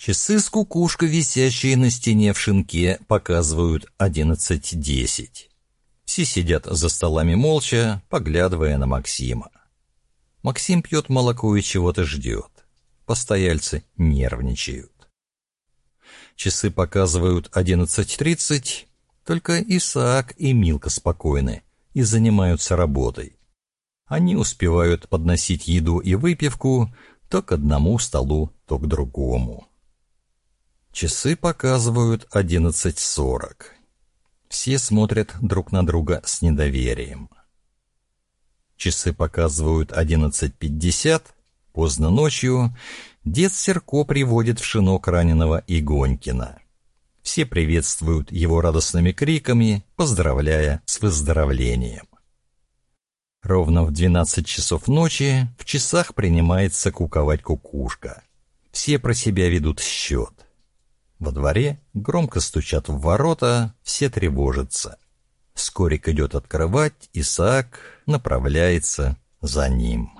Часы с кукушкой, висящие на стене в шинке, показывают 11.10. Все сидят за столами молча, поглядывая на Максима. Максим пьет молоко и чего-то ждет. Постояльцы нервничают. Часы показывают 11.30, только Исаак и Милка спокойны и занимаются работой. Они успевают подносить еду и выпивку то к одному столу, то к другому. Часы показывают 11.40. Все смотрят друг на друга с недоверием. Часы показывают 11.50. Поздно ночью дед Серко приводит в шинок раненого Игонькина. Все приветствуют его радостными криками, поздравляя с выздоровлением. Ровно в 12 часов ночи в часах принимается куковать кукушка. Все про себя ведут счет. Во дворе громко стучат в ворота, все тревожатся. Скорик идет открывать, Исаак направляется за ним.